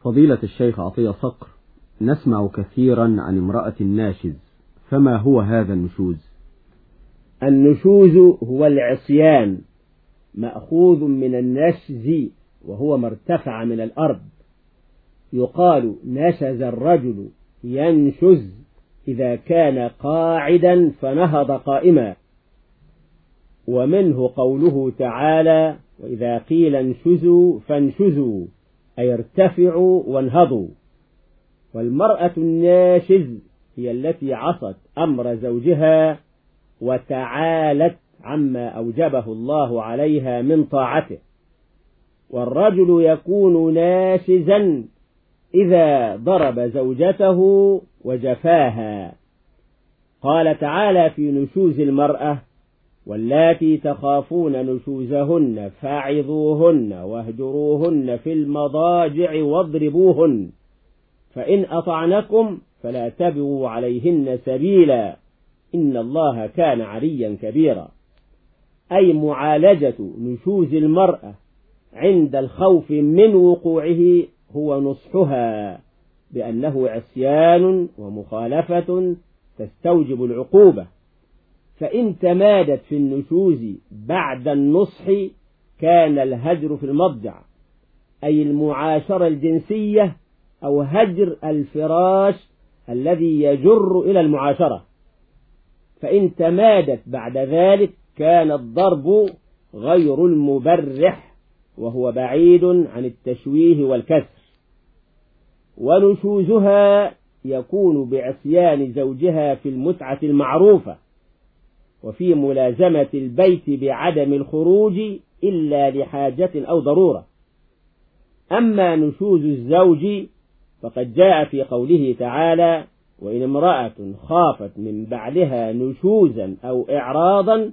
فضيلة الشيخ عطية صقر نسمع كثيرا عن امرأة الناشز فما هو هذا النشوز؟ النشوز هو العصيان مأخوذ من النشز وهو ما ارتفع من الأرض. يقال نشز الرجل ينشز إذا كان قاعدا فنهض قائما. ومنه قوله تعالى وإذا قيل انشزوا فانشزوا أي ارتفعوا وانهضوا. والمرأة الناشز هي التي عصت أمر زوجها وتعالت عما أوجبه الله عليها من طاعته. والرجل يكون ناشزا إذا ضرب زوجته وجفاها. قال تعالى في نشوز المرأة واللاتي تخافون نشوزهن فاعظوهن واهجروهن في المضاجع واضربوهن فإن أطعنكم فلا تبغوا عليهن سبيلا إن الله كان عليا كبيرا. أي معالجة نشوز المرأة عند الخوف من وقوعه هو نصحها بأنه عصيان ومخالفة تستوجب العقوبة. فإن تمادت في النشوز بعد النصح كان الهجر في المضجع أي المعاشرة الجنسية أو هجر الفراش الذي يجر إلى المعاشرة. فإن تمادت بعد ذلك كان الضرب غير المبرح وهو بعيد عن التشويه والكسر. ونشوزها يكون بعصيان زوجها في المتعة المعروفة. وفي ملازمة البيت بعدم الخروج إلا لحاجة أو ضرورة. أما نشوز الزوج فقد جاء في قوله تعالى وإن امرأة خافت من بعدها نشوزا أو إعراضا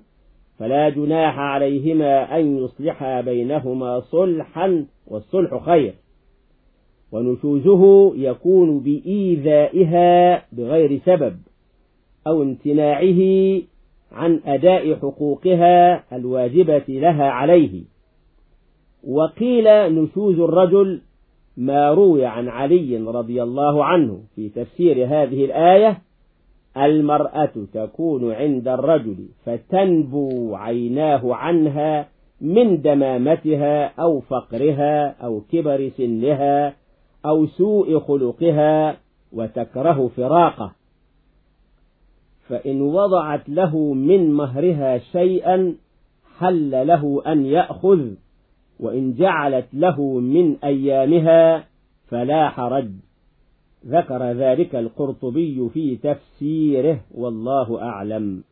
فلا جناح عليهما أن يصلحا بينهما صلحا والصلح خير ونشوزه يكون بإيذائها بغير سبب أو امتناعه عن أداء حقوقها الواجبة لها عليه. وقيل نشوز الرجل ما روي عن علي رضي الله عنه في تفسير هذه الآية المرأة تكون عند الرجل فتنبو عيناه عنها من دمامتها أو فقرها أو كبر سنها أو سوء خلقها وتكره فراقه. فإن وضعت له من مهرها شيئا حل له أن يأخذ وإن جعلت له من أيامها فلا حرج. ذكر ذلك القرطبي في تفسيره والله أعلم.